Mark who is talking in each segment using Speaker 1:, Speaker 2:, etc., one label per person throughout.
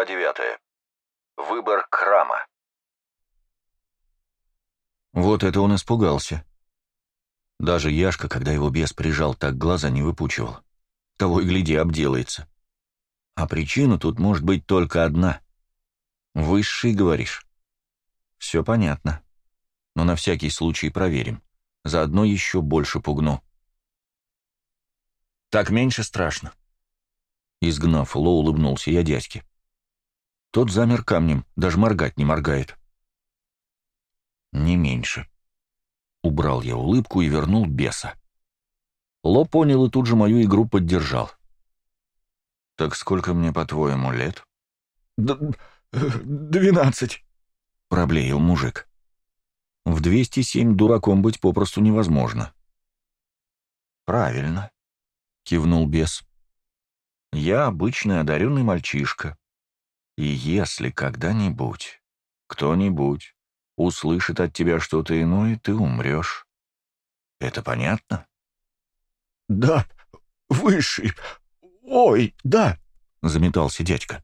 Speaker 1: Глава 9. Выбор Крама.
Speaker 2: Вот это он испугался. Даже Яшка, когда его бес прижал, так глаза не выпучивал. Того и гляди, обделается. А причина тут может быть только одна. Высший, говоришь? Все понятно. Но на всякий случай проверим. Заодно еще больше пугну. Так меньше страшно. Изгнав Ло, улыбнулся я дядьке. Тот замер камнем, даже моргать не моргает. Не меньше. Убрал я улыбку и вернул беса. Ло понял и тут же мою игру поддержал. «Так сколько мне, по-твоему, лет?»
Speaker 3: «Двенадцать», —
Speaker 2: проблеял мужик. «В 207 дураком быть попросту невозможно». «Правильно», — кивнул бес. «Я обычный одаренный мальчишка. И если когда-нибудь кто-нибудь услышит от тебя что-то иное, ты умрешь. Это понятно?
Speaker 3: «Да, высший. Ой, да», —
Speaker 2: заметался дядька.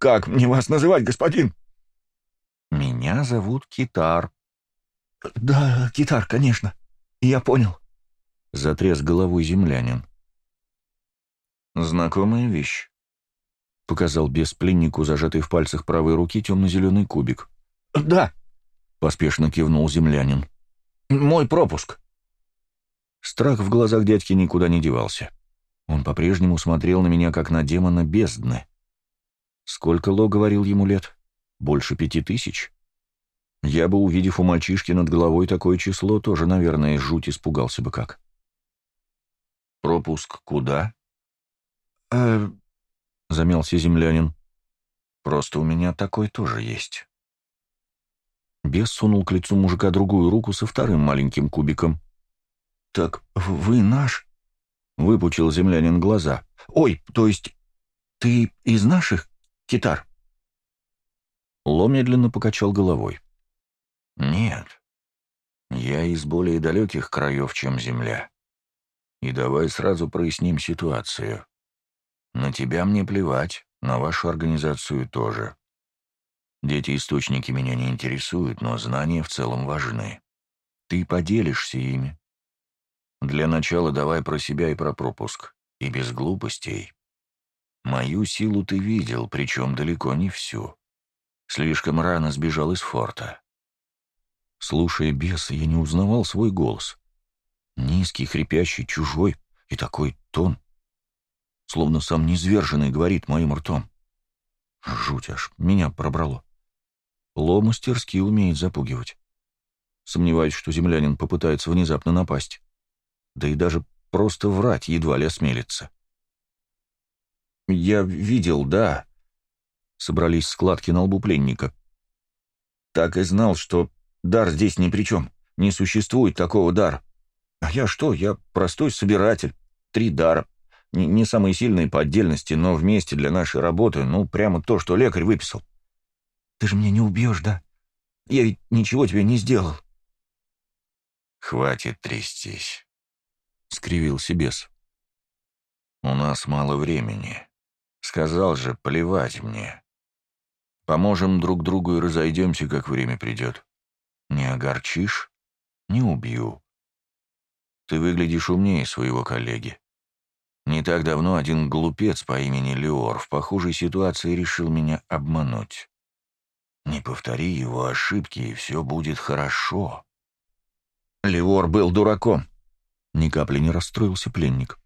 Speaker 3: «Как мне вас называть, господин?»
Speaker 2: «Меня зовут Китар».
Speaker 3: «Да, Китар, конечно. Я понял», —
Speaker 2: затряс головой землянин. «Знакомая вещь», — показал без пленнику зажатый в пальцах правой руки темно-зеленый кубик.
Speaker 3: «Да», —
Speaker 2: поспешно кивнул землянин.
Speaker 3: «Мой пропуск».
Speaker 2: Страх в глазах дядьки никуда не девался. Он по-прежнему смотрел на меня, как на демона бездны. Сколько Ло говорил ему лет? Больше пяти тысяч? Я бы, увидев у мальчишки над головой такое число, тоже, наверное, жуть испугался бы как. «Пропуск куда?»
Speaker 3: «Э...»
Speaker 2: — замялся землянин. «Просто у меня такой тоже есть». Бес сунул к лицу мужика другую руку со вторым маленьким кубиком.
Speaker 3: «Так вы наш?»
Speaker 2: — выпучил землянин глаза.
Speaker 3: «Ой, то есть ты из наших, китар?»
Speaker 2: Ло медленно покачал головой. «Нет, я из более далеких краев, чем Земля. И давай сразу проясним ситуацию. На тебя мне плевать, на вашу организацию тоже. Дети-источники меня не интересуют, но знания в целом важны. Ты поделишься ими. Для начала давай про себя и про пропуск. И без глупостей. Мою силу ты видел, причем далеко не всю. Слишком рано сбежал из форта. Слушая беса, я не узнавал свой голос. Низкий, хрипящий, чужой и такой тон. Словно сам низверженный говорит моим ртом. Жуть аж, меня пробрало. Ло мастерски умеет запугивать. Сомневаюсь, что землянин попытается внезапно напасть. Да и даже просто врать едва ли осмелится. «Я видел, да», — собрались складки на лбу пленника. «Так и знал, что дар здесь ни при чем. Не существует такого дара. А я что? Я простой собиратель. Три дара. Не, не самые сильные по отдельности, но вместе для нашей работы, ну, прямо то, что лекарь выписал. Ты же меня не убьешь, да? Я ведь ничего тебе не сделал. Хватит трястись, — скривился бес. У нас мало времени. Сказал же, плевать мне. Поможем друг другу и разойдемся, как время придет. Не огорчишь — не убью. Ты выглядишь умнее своего коллеги. Не так давно один глупец по имени Леор в похожей ситуации решил меня обмануть. Не повтори его ошибки, и все будет хорошо. Леор был дураком. Ни капли не расстроился пленник.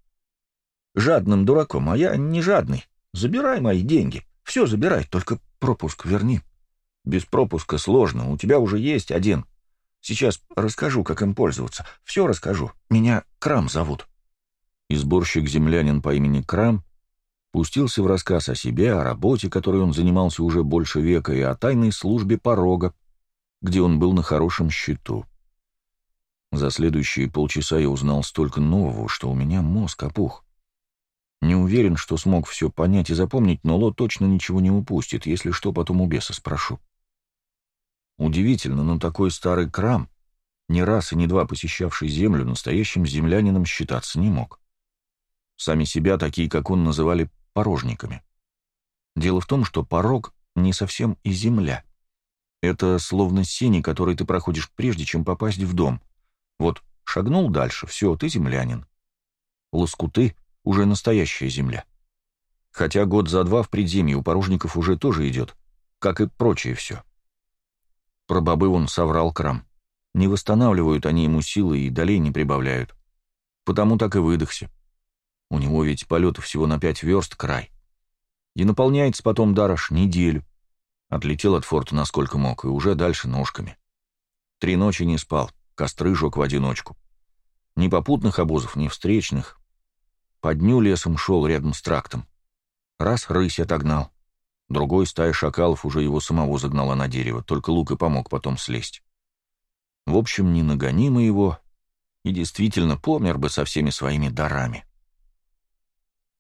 Speaker 2: Жадным дураком, а я не жадный. Забирай мои деньги. Все забирай, только пропуск верни. Без пропуска сложно, у тебя уже есть один. Сейчас расскажу, как им пользоваться. Все расскажу. Меня Крам зовут. И сборщик-землянин по имени Крам пустился в рассказ о себе, о работе, которой он занимался уже больше века, и о тайной службе порога, где он был на хорошем счету. За следующие полчаса я узнал столько нового, что у меня мозг опух. Не уверен, что смог все понять и запомнить, но Ло точно ничего не упустит, если что, потом у беса спрошу. Удивительно, но такой старый крам, не раз и не два посещавший землю, настоящим землянином считаться не мог. Сами себя такие, как он, называли порожниками. Дело в том, что порог не совсем и земля. Это словно сени, который ты проходишь прежде, чем попасть в дом. Вот шагнул дальше, все, ты землянин. Лоскуты — уже настоящая земля. Хотя год за два в предземье у порожников уже тоже идет, как и прочее все. Про бобы он соврал крам. Не восстанавливают они ему силы и долей не прибавляют. Потому так и выдохся. У него ведь полета всего на пять верст край. И наполняется потом дарош неделю. Отлетел от форта насколько мог, и уже дальше ножками. Три ночи не спал, костры жег в одиночку. Ни попутных обозов, ни встречных. По дню лесом шел рядом с трактом. Раз рысь отогнал. Другой стая шакалов уже его самого загнала на дерево, только лук и помог потом слезть. В общем, не нагони его, и действительно помер бы со всеми своими дарами.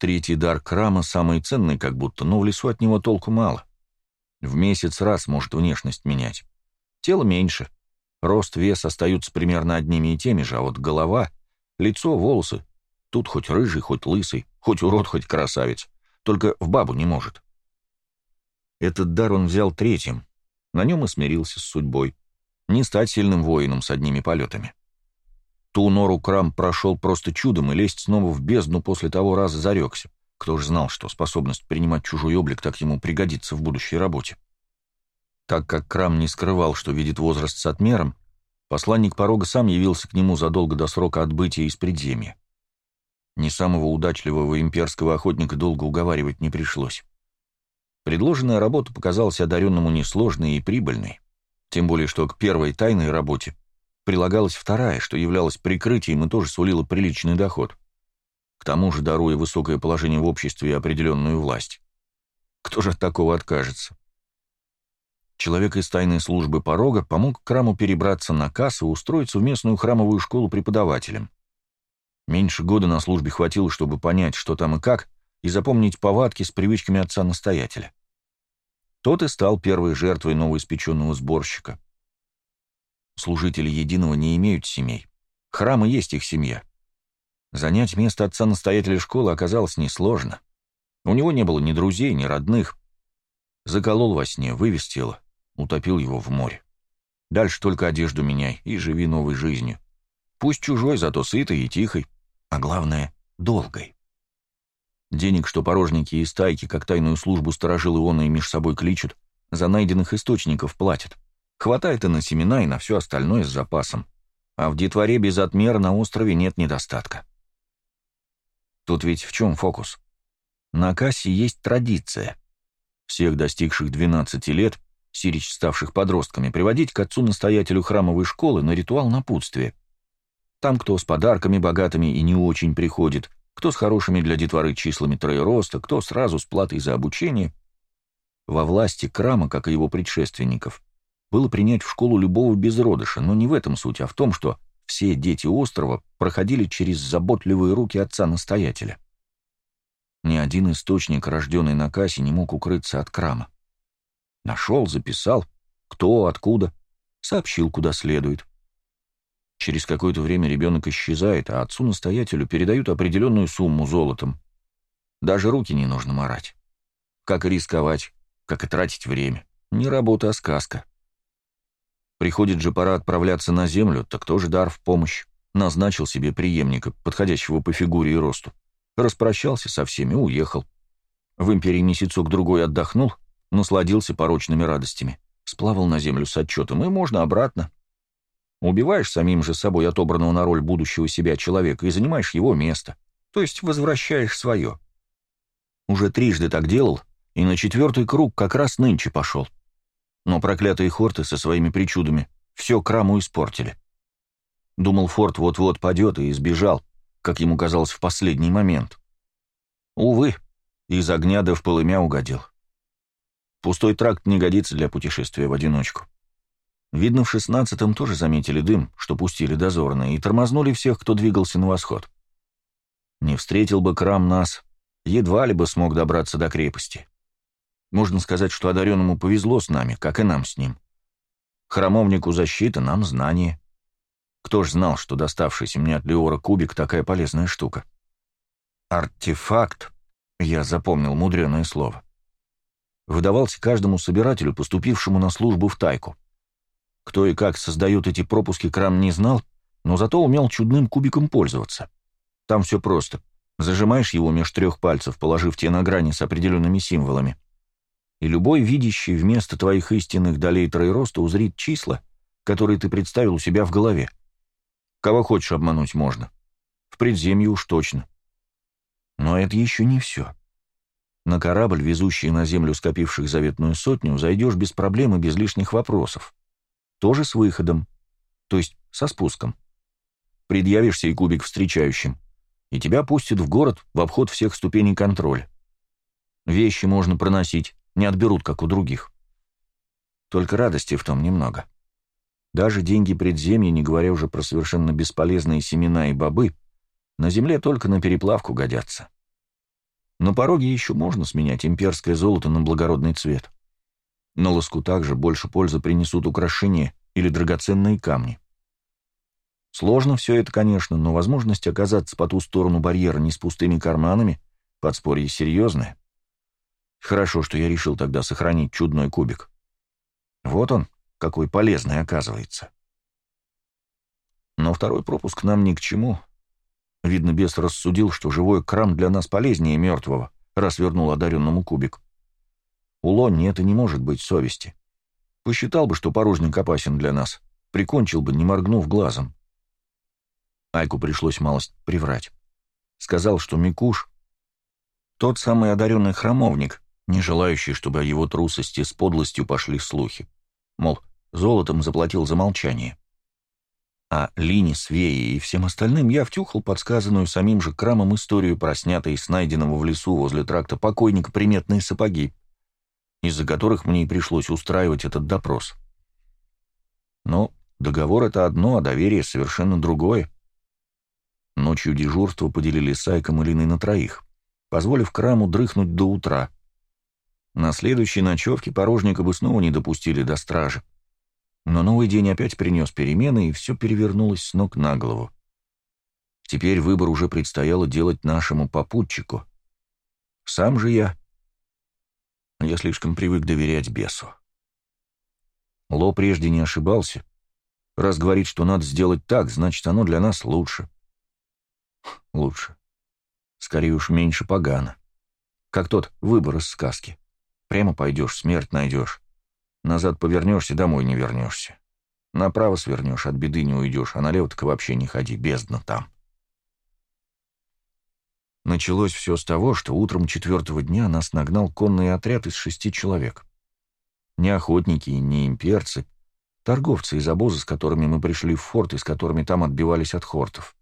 Speaker 2: Третий дар Крама самый ценный как будто, но в лесу от него толку мало. В месяц раз может внешность менять. Тело меньше. Рост, вес остаются примерно одними и теми же, а вот голова, лицо, волосы. Тут хоть рыжий, хоть лысый, хоть урод, хоть красавец. Только в бабу не может. Этот дар он взял третьим. На нем и смирился с судьбой. Не стать сильным воином с одними полетами. Ту нору Крам прошел просто чудом, и лезть снова в бездну после того раза зарекся. Кто ж знал, что способность принимать чужой облик так ему пригодится в будущей работе. Так как Крам не скрывал, что видит возраст с отмером, посланник порога сам явился к нему задолго до срока отбытия из предземья. Ни самого удачливого имперского охотника долго уговаривать не пришлось. Предложенная работа показалась одаренному несложной и прибыльной, тем более что к первой тайной работе прилагалась вторая, что являлась прикрытием и тоже сулила приличный доход к тому же даруя высокое положение в обществе и определенную власть. Кто же от такого откажется? Человек из тайной службы порога помог Краму перебраться на кассу и устроиться в местную храмовую школу преподавателем. Меньше года на службе хватило, чтобы понять, что там и как, и запомнить повадки с привычками отца-настоятеля. Тот и стал первой жертвой новоиспеченного сборщика. Служители Единого не имеют семей. Храмы есть их семья. Занять место отца-настоятеля школы оказалось несложно. У него не было ни друзей, ни родных. Заколол во сне, вывез тело, утопил его в море. Дальше только одежду меняй и живи новой жизнью. Пусть чужой, зато сытой и тихой, а главное — долгой. Денег, что порожники и стайки, как тайную службу сторожилы он и меж собой кличут, за найденных источников платят. Хватает и на семена, и на все остальное с запасом. А в детворе без отмера на острове нет недостатка. Тут ведь в чем фокус? На кассе есть традиция. Всех достигших 12 лет, сирич ставших подростками, приводить к отцу-настоятелю храмовой школы на ритуал напутствия. Там кто с подарками богатыми и не очень приходит, кто с хорошими для детворы числами троероста, кто сразу с платой за обучение. Во власти Крама, как и его предшественников, было принять в школу любого безродыша, но не в этом суть, а в том, что все дети острова проходили через заботливые руки отца-настоятеля. Ни один источник, рожденный на кассе, не мог укрыться от крама. Нашел, записал, кто, откуда, сообщил, куда следует. Через какое-то время ребенок исчезает, а отцу-настоятелю передают определенную сумму золотом. Даже руки не нужно морать. Как и рисковать, как и тратить время. Не работа, а сказка. Приходит же пора отправляться на землю, так тоже дар в помощь. Назначил себе преемника, подходящего по фигуре и росту. Распрощался со всеми, уехал. В империи месяцок-другой отдохнул, насладился порочными радостями. Сплавал на землю с отчетом, и можно обратно. Убиваешь самим же собой отобранного на роль будущего себя человека и занимаешь его место, то есть возвращаешь свое. Уже трижды так делал, и на четвертый круг как раз нынче пошел. Но проклятые хорты со своими причудами все краму испортили. Думал, форт вот-вот падет и избежал, как ему казалось в последний момент. Увы, из огня да в полымя угодил. Пустой тракт не годится для путешествия в одиночку. Видно, в шестнадцатом тоже заметили дым, что пустили дозорные, и тормознули всех, кто двигался на восход. Не встретил бы крам нас, едва ли бы смог добраться до крепости. Можно сказать, что одаренному повезло с нами, как и нам с ним. Храмовнику защита, нам знание. Кто ж знал, что доставшийся мне от Леора кубик такая полезная штука? Артефакт. Я запомнил мудреное слово. выдавался каждому собирателю, поступившему на службу в тайку. Кто и как создает эти пропуски, Крам не знал, но зато умел чудным кубиком пользоваться. Там все просто. Зажимаешь его меж трех пальцев, положив те на грани с определенными символами. И любой видящий вместо твоих истинных долей троероста узрит числа, которые ты представил у себя в голове. Кого хочешь обмануть можно. В предземье уж точно. Но это еще не все. На корабль, везущий на землю скопивших заветную сотню, зайдешь без проблем и без лишних вопросов. Тоже с выходом, то есть со спуском. Предъявишься и кубик встречающим, и тебя пустят в город в обход всех ступеней контроля. Вещи можно проносить, не отберут, как у других. Только радости в том немного. Даже деньги предземья, не говоря уже про совершенно бесполезные семена и бобы, на земле только на переплавку годятся. На пороге еще можно сменять имперское золото на благородный цвет. На лоску также больше пользы принесут украшения или драгоценные камни. Сложно все это, конечно, но возможность оказаться по ту сторону барьера не с пустыми карманами, подспорье серьезное. Хорошо, что я решил тогда сохранить чудной кубик. Вот он, какой полезный оказывается. Но второй пропуск нам ни к чему. Видно, бес рассудил, что живой крам для нас полезнее мертвого, раз вернул одаренному кубик. У Лонни это не может быть совести. Посчитал бы, что порожник опасен для нас, прикончил бы, не моргнув глазом. Айку пришлось малость приврать. Сказал, что Микуш — тот самый одаренный храмовник, не желающий, чтобы о его трусости с подлостью пошли слухи. Мол, золотом заплатил за молчание. А Лине, Свее и всем остальным я втюхал подсказанную самим же Крамом историю про снятые с найденного в лесу возле тракта покойника приметные сапоги, из-за которых мне и пришлось устраивать этот допрос. Но договор — это одно, а доверие — совершенно другое. Ночью дежурство поделили с Айком и Линой на троих, позволив Краму дрыхнуть до утра — на следующей ночевке порожника бы снова не допустили до стражи. Но новый день опять принес перемены, и все перевернулось с ног на голову. Теперь выбор уже предстояло делать нашему попутчику. Сам же я... Я слишком привык доверять бесу. Ло прежде не ошибался. Раз говорит, что надо сделать так, значит, оно для нас лучше. Лучше. Скорее уж меньше погано. Как тот выбор из сказки. Прямо пойдешь, смерть найдешь. Назад повернешься, домой не вернешься. Направо свернешь, от беды не уйдешь, а налево так вообще не ходи, бездна там. Началось все с того, что утром четвертого дня нас нагнал конный отряд из шести человек. Не охотники, не имперцы, торговцы из обоза, с которыми мы пришли в форт и с которыми там отбивались от хортов.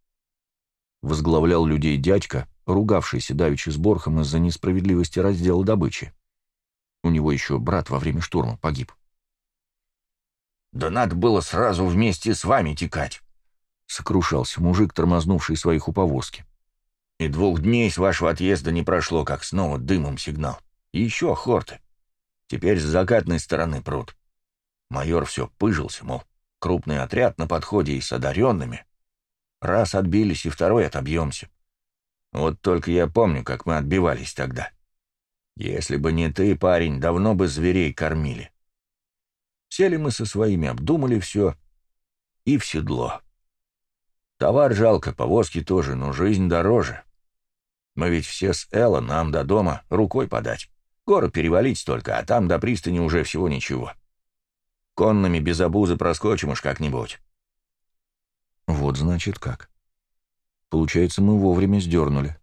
Speaker 2: Возглавлял людей дядька, ругавшийся давичи с Борхом из-за несправедливости раздела добычи. У него еще брат во время штурма погиб.
Speaker 3: «Да надо было сразу вместе с вами текать», — сокрушался мужик, тормознувший своих у повозки. «И двух дней с вашего отъезда не прошло, как снова дымом сигнал. И еще хорты. Теперь с закатной стороны пруд. Майор все пыжился, мол, крупный отряд на подходе и с одаренными. Раз отбились, и второй отобьемся. Вот только я помню, как мы отбивались тогда. Если бы не ты, парень, давно бы зверей кормили. Сели мы со своими, обдумали все и в седло. Товар жалко, повозки тоже, но жизнь дороже. Мы ведь все с Элла, нам до дома рукой подать. Горы перевалить только, а там до пристани уже всего ничего. Конными без обузы проскочим уж как-нибудь.
Speaker 2: Вот значит как. Получается, мы вовремя сдернули.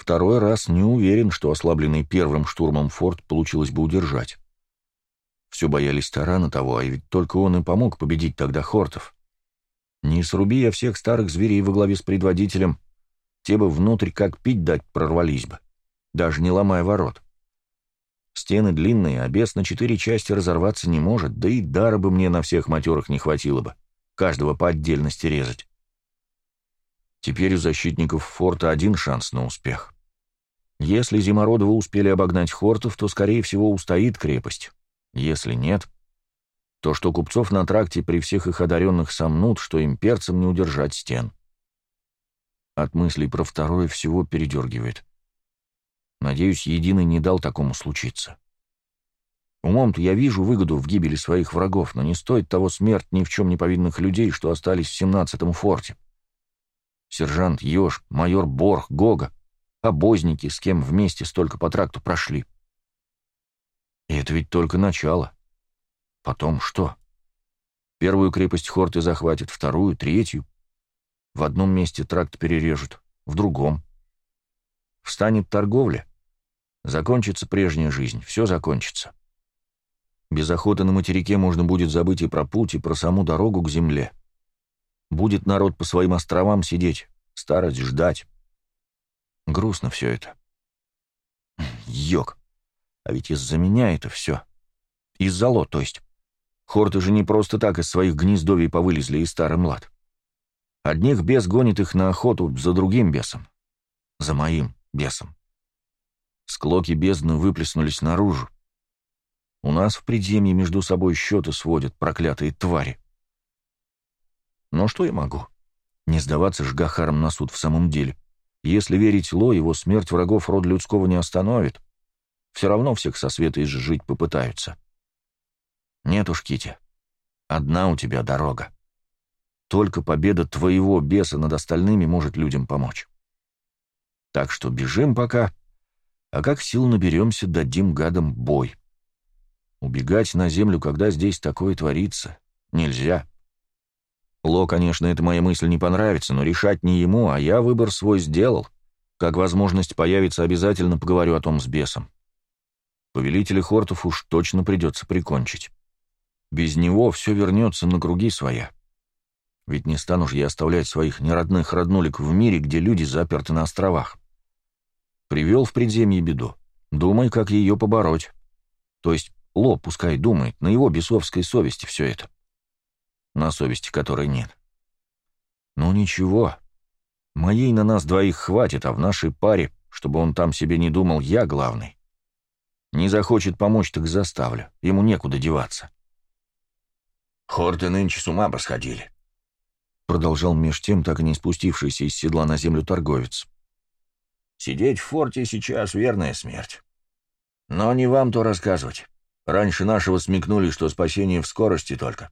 Speaker 2: Второй раз не уверен, что ослабленный первым штурмом форт получилось бы удержать. Все боялись тарана того, а ведь только он и помог победить тогда хортов. Не сруби я всех старых зверей во главе с предводителем, те бы внутрь как пить дать прорвались бы, даже не ломая ворот. Стены длинные, а бес на четыре части разорваться не может, да и дара бы мне на всех матерых не хватило бы, каждого по отдельности резать. Теперь у защитников форта один шанс на успех. Если Зимородовы успели обогнать хортов, то, скорее всего, устоит крепость. Если нет, то что купцов на тракте при всех их одаренных сомнут, что имперцам не удержать стен. От мыслей про второе всего передергивает. Надеюсь, Единый не дал такому случиться. Умом-то я вижу выгоду в гибели своих врагов, но не стоит того смерть ни в чем не повинных людей, что остались в семнадцатом форте. Сержант Ёж, майор Борг, Гога, обозники, с кем вместе столько по тракту прошли. И это ведь только начало. Потом что? Первую крепость Хорты захватят, вторую, третью. В одном месте тракт перережут, в другом. Встанет торговля. Закончится прежняя жизнь, все закончится. Без охоты на материке можно будет забыть и про путь, и про саму дорогу к земле. Будет народ по своим островам сидеть, старость ждать. Грустно все это. Йог. А ведь из-за меня это все. Из-за ло, то есть. Хорты же не просто так из своих гнездовий повылезли и старый млад. Одних бес гонит их на охоту за другим бесом. За моим бесом. Склоки бездны выплеснулись наружу. У нас в предземье между собой счеты сводят проклятые твари. Но что я могу? Не сдаваться ж Гахаром на суд в самом деле. Если верить Ло, его смерть врагов рода людского не остановит. Все равно всех со света изжить попытаются. Нет уж, Кити, одна у тебя дорога. Только победа твоего беса над остальными может людям помочь. Так что бежим пока, а как сил наберемся, дадим гадам бой. Убегать на землю, когда здесь такое творится, нельзя. Ло, конечно, эта моя мысль не понравится, но решать не ему, а я выбор свой сделал. Как возможность появится, обязательно поговорю о том с бесом. Повелителя Хортов уж точно придется прикончить. Без него все вернется на круги своя. Ведь не стану же я оставлять своих неродных роднулик в мире, где люди заперты на островах. Привел в предземье беду. Думай, как ее побороть. То есть Ло пускай думает, на его бесовской совести все это на совести которой нет. Ну ничего, моей на нас двоих хватит, а в нашей паре, чтобы он там себе не думал, я главный. Не захочет помочь, так заставлю, ему некуда деваться.
Speaker 3: Хорты нынче с ума посходили.
Speaker 2: Продолжал меж тем, так и не спустившийся из седла на землю торговец.
Speaker 3: Сидеть в форте сейчас верная смерть. Но не вам то рассказывать. Раньше нашего смекнули, что спасение в скорости только.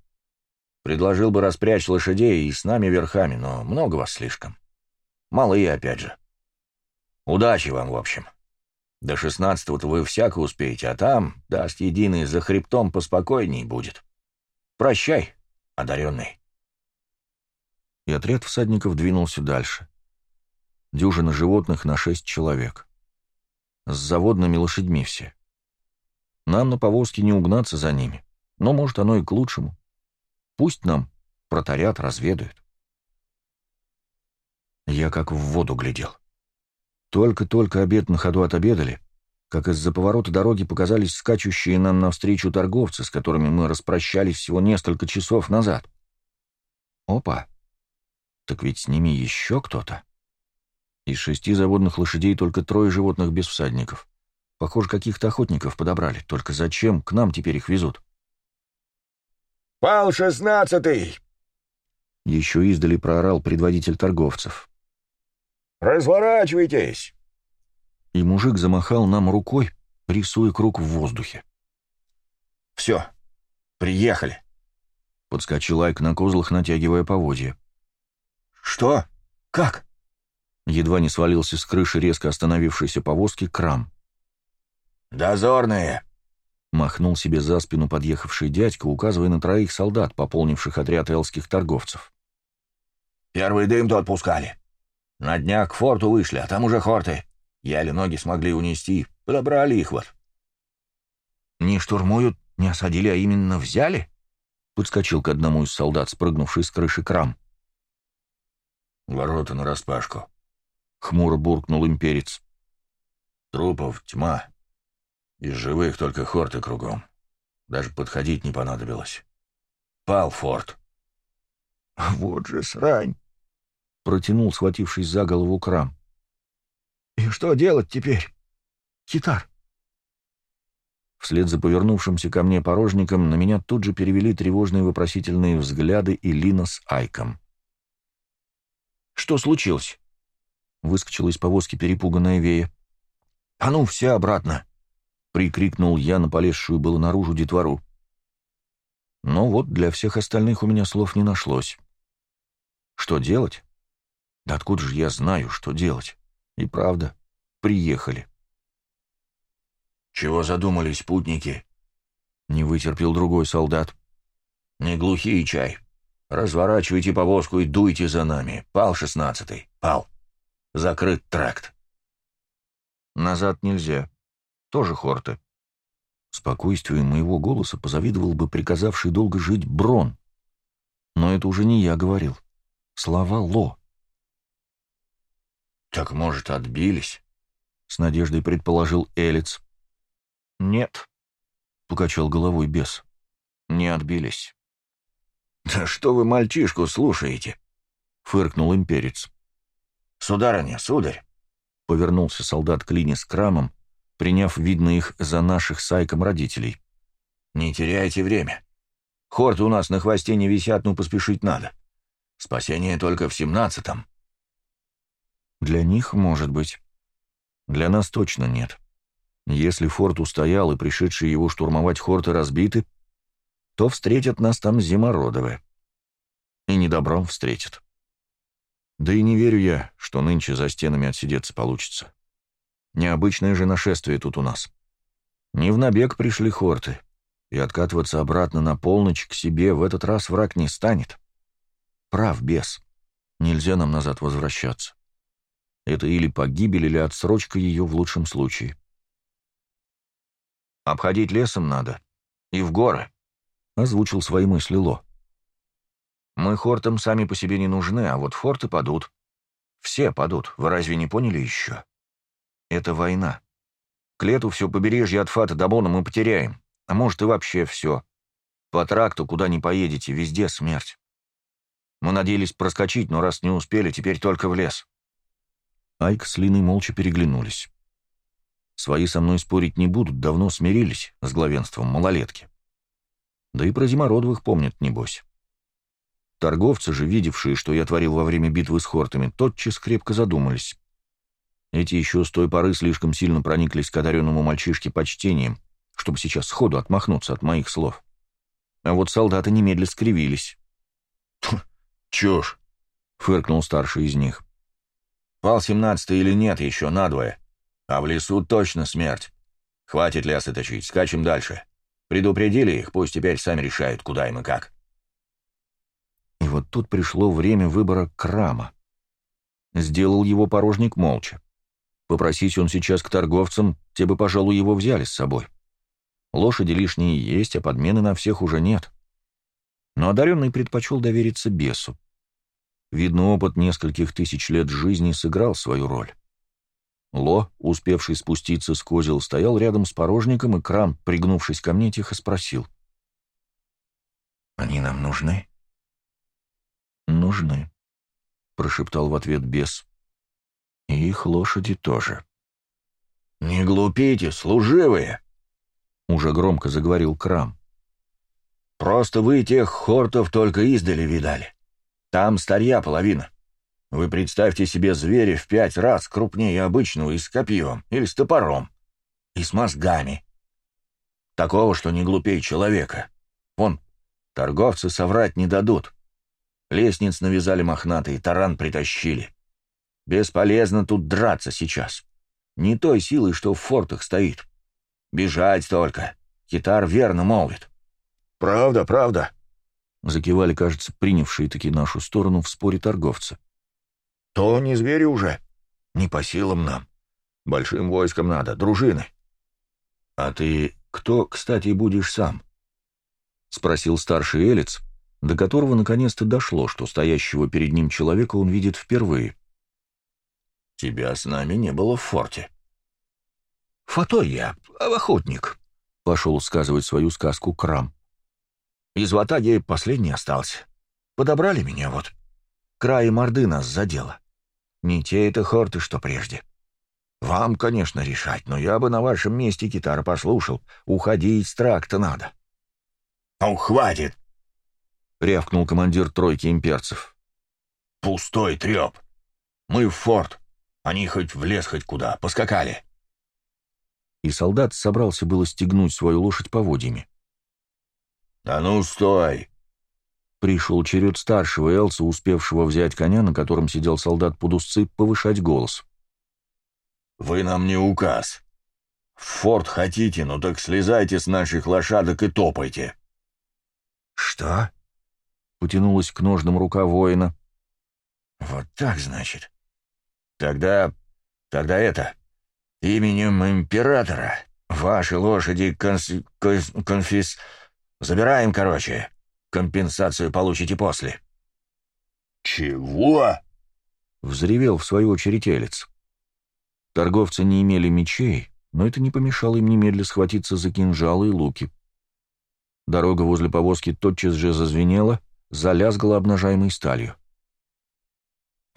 Speaker 3: Предложил бы распрячь лошадей и с нами верхами, но много вас слишком. Малые, опять же. Удачи вам, в общем. До шестнадцатого-то вы всяко успеете, а там, даст единый, за хребтом поспокойней будет. Прощай, одаренный.
Speaker 2: И отряд всадников двинулся дальше. Дюжина животных на шесть человек. С заводными лошадьми все. Нам на повозке не угнаться за ними, но, может, оно и к лучшему. Пусть нам протарят, разведают. Я как в воду глядел. Только-только обед на ходу отобедали, как из-за поворота дороги показались скачущие нам навстречу торговцы, с которыми мы распрощались всего несколько часов назад. Опа! Так ведь с ними еще кто-то. Из шести заводных лошадей только трое животных без всадников. Похоже, каких-то охотников подобрали. Только зачем к нам теперь их везут?
Speaker 3: «Пал шестнадцатый!»
Speaker 2: Еще издали проорал предводитель торговцев.
Speaker 3: «Разворачивайтесь!»
Speaker 2: И мужик замахал нам рукой, рисуя круг в воздухе.
Speaker 3: «Все, приехали!»
Speaker 2: Подскочил Айк на козлах, натягивая поводья.
Speaker 3: «Что? Как?»
Speaker 2: Едва не свалился с крыши резко остановившейся повозки крам.
Speaker 3: «Дозорные!»
Speaker 2: Махнул себе за спину подъехавший дядька, указывая на троих солдат, пополнивших отряд элских торговцев.
Speaker 3: «Первый дым-то отпускали. На днях к форту вышли, а там уже хорты. Еле ноги смогли унести, подобрали их вот».
Speaker 2: «Не штурмуют, не осадили, а именно взяли?» Подскочил к одному из солдат, спрыгнувший с крыши крам.
Speaker 3: «Ворота нараспашку», —
Speaker 2: хмуро буркнул имперец.
Speaker 3: «Трупов тьма. Из живых только хорты кругом. Даже подходить не понадобилось. Пал форт.
Speaker 2: «Вот же срань!» — протянул, схватившись за голову крам. «И что делать теперь? Китар!» Вслед за повернувшимся ко мне порожником на меня тут же перевели тревожные вопросительные взгляды и Лина с Айком. «Что случилось?» — выскочила из повозки перепуганная Вея.
Speaker 3: «А ну, все обратно!» — прикрикнул я на полезшую было наружу детвору. Но вот для всех остальных у меня слов не нашлось. Что делать? Да откуда же я знаю, что делать? И правда, приехали. «Чего задумались, путники?» — не вытерпел другой солдат. «Не глухие чай. Разворачивайте повозку и дуйте за нами. Пал шестнадцатый. Пал. Закрыт тракт». «Назад нельзя. Тоже хорты». Спокойствию моего голоса позавидовал бы приказавший долго жить Брон. Но это уже не я говорил. Слова Ло. «Так, может, отбились?» — с надеждой предположил Элец. «Нет», — покачал головой бес. «Не отбились». «Да что вы мальчишку слушаете?» — фыркнул имперец. «Сударыня, сударь!» — повернулся солдат Клини с крамом, приняв, видно, их за наших сайком родителей. «Не теряйте время. Хорты у нас на хвосте не висят, ну поспешить надо. Спасение только в семнадцатом». «Для них, может быть. Для нас точно нет. Если форт устоял и пришедшие его штурмовать хорты разбиты, то встретят нас там зимородовы. И недобром встретят. Да и не верю я, что нынче за стенами отсидеться получится. Необычное же нашествие тут у нас. Не в набег пришли хорты, и откатываться обратно на полночь к себе в этот раз враг не станет. Прав, бес. Нельзя нам назад возвращаться. Это или погибель, или отсрочка ее в лучшем случае. «Обходить лесом надо. И в горы», — озвучил свои мысли Ло. «Мы хортам сами по себе не нужны, а вот форты падут. Все падут, вы разве не поняли еще?» Это война. К лету все побережье от Фата до Бона мы потеряем. А может и вообще все. По тракту, куда не поедете, везде смерть. Мы надеялись проскочить, но раз не успели, теперь только в лес. Айк с Линой молча переглянулись. Свои со мной спорить не будут, давно смирились с главенством малолетки. Да и про зимородовых помнят, небось. Торговцы же, видевшие, что я творил во время битвы с хортами, тотчас крепко задумались. Эти еще с той поры слишком сильно прониклись к одаренному мальчишке почтением, чтобы сейчас сходу отмахнуться от моих слов. А вот солдаты немедля скривились. «Чушь!» — фыркнул старший из них. «Пал семнадцатый или нет, еще надвое. А в лесу точно смерть. Хватит лясы точить, скачем дальше. Предупредили их, пусть теперь сами решают, куда им и как». И вот тут пришло время выбора крама. Сделал его порожник молча. Попросись он сейчас к торговцам, те бы, пожалуй, его взяли с собой. Лошади лишние есть, а подмены на всех уже нет. Но одаренный предпочел довериться бесу. Видно, опыт нескольких тысяч лет жизни сыграл свою роль. Ло, успевший спуститься с козел, стоял рядом с порожником, и кран, пригнувшись ко мне, тихо спросил. «Они нам нужны?» «Нужны», — прошептал в ответ бес. И их лошади тоже. «Не глупите, служивые!» — уже громко заговорил Крам. «Просто вы тех хортов только издали видали. Там старья половина. Вы представьте себе зверя в пять раз крупнее обычного и с копьем, или с топором, и с мозгами. Такого, что не глупее человека. Вон, торговцы соврать не дадут. Лестниц навязали мохнатые, таран притащили. Бесполезно тут драться сейчас. Не той силой, что в фортах стоит. Бежать только. Китар верно молвит. «Правда, правда», — закивали, кажется, принявшие таки нашу сторону в споре торговца. «То не звери уже. Не по силам нам. Большим войском надо, дружины». «А ты кто, кстати, будешь сам?» — спросил старший элец, до которого наконец-то дошло, что стоящего перед ним человека он видит впервые. Тебя с нами не было в форте. Фатой я, охотник, — пошел сказывать свою сказку Крам. Из ватаги последний остался. Подобрали меня вот. Край морды нас задело. Не те это хорты, что прежде. Вам, конечно, решать, но я бы на вашем месте гитара послушал. Уходить с тракта надо. — Ну, хватит! — рявкнул командир тройки имперцев. — Пустой треп. Мы в форт. Они хоть в лес, хоть куда, поскакали.
Speaker 2: и солдат собрался было стегнуть свою лошадь поводьями.
Speaker 3: «Да ну, стой!»
Speaker 2: Пришел черед старшего Элса, успевшего взять коня, на котором сидел солдат под узцы, повышать голос.
Speaker 3: «Вы нам не указ. В форт хотите, ну так слезайте с наших лошадок и топайте».
Speaker 2: «Что?» — потянулась к ножным рука воина.
Speaker 3: «Вот так, значит. Тогда... тогда это... Именем императора ваши лошади конс... конфис... Забираем, короче. Компенсацию получите после». «Чего?»
Speaker 2: — взревел в свою очередь Элец. Торговцы не имели мечей, но это не помешало им немедля схватиться за кинжалы и луки. Дорога возле повозки тотчас же зазвенела, залязгала обнажаемой сталью.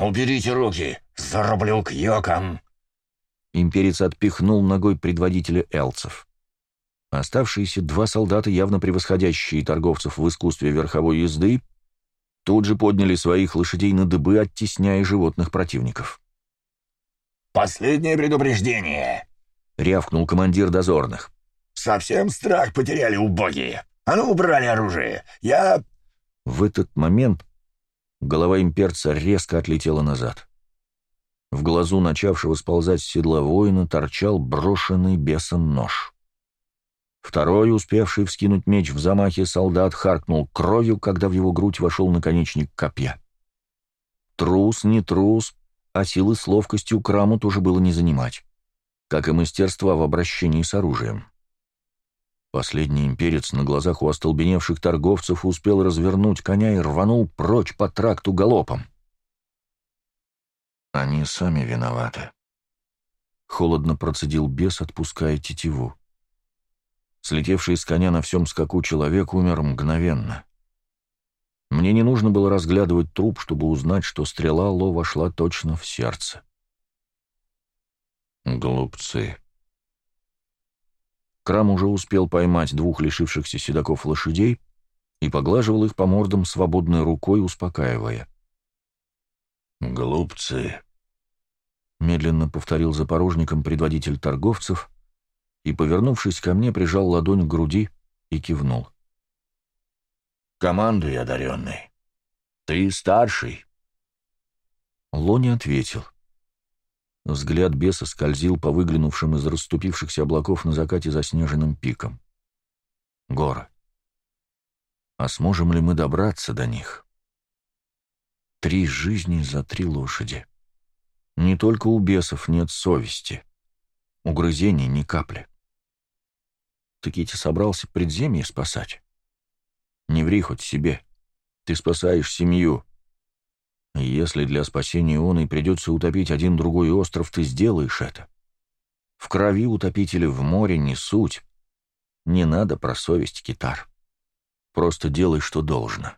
Speaker 3: «Уберите руки! Зарублю к йокам!»
Speaker 2: Имперец отпихнул ногой предводителя элцев. Оставшиеся два солдата, явно превосходящие торговцев в искусстве верховой езды, тут же подняли своих лошадей на дыбы, оттесняя животных противников.
Speaker 3: «Последнее предупреждение!»
Speaker 2: — рявкнул командир дозорных.
Speaker 3: «Совсем страх потеряли убогие! А ну, убрали оружие! Я...»
Speaker 2: В этот момент голова имперца резко отлетела назад. В глазу начавшего сползать с седла воина торчал брошенный бесом нож. Второй, успевший вскинуть меч в замахе, солдат харкнул кровью, когда в его грудь вошел наконечник копья. Трус, не трус, а силы с ловкостью краму тоже было не занимать, как и мастерства в обращении с оружием. Последний имперец на глазах у остолбеневших торговцев успел развернуть коня и рванул прочь по тракту галопом. «Они сами виноваты», — холодно процедил бес, отпуская тетиву. Слетевший с коня на всем скаку человек умер мгновенно. Мне не нужно было разглядывать труп, чтобы узнать, что стрела Ло вошла точно в сердце. Глупцы. Крам уже успел поймать двух лишившихся седаков лошадей и поглаживал их по мордам свободной рукой, успокаивая. «Глупцы», — медленно повторил за порожником предводитель торговцев и, повернувшись ко мне, прижал ладонь к груди и кивнул.
Speaker 3: «Командуй, одаренный. Ты старший».
Speaker 2: Ло не ответил. Взгляд беса скользил по выглянувшим из расступившихся облаков на закате заснеженным пиком. Горы. А сможем ли мы добраться до них? Три жизни за три лошади. Не только у бесов нет совести. Угрызений ни капли. Ты, Кити, собрался предземье спасать? Не ври хоть себе. Ты спасаешь семью. Если для спасения он и придется утопить один другой остров, ты сделаешь это. В крови утопить или в море не суть. Не надо про совесть, китар. Просто делай, что должно.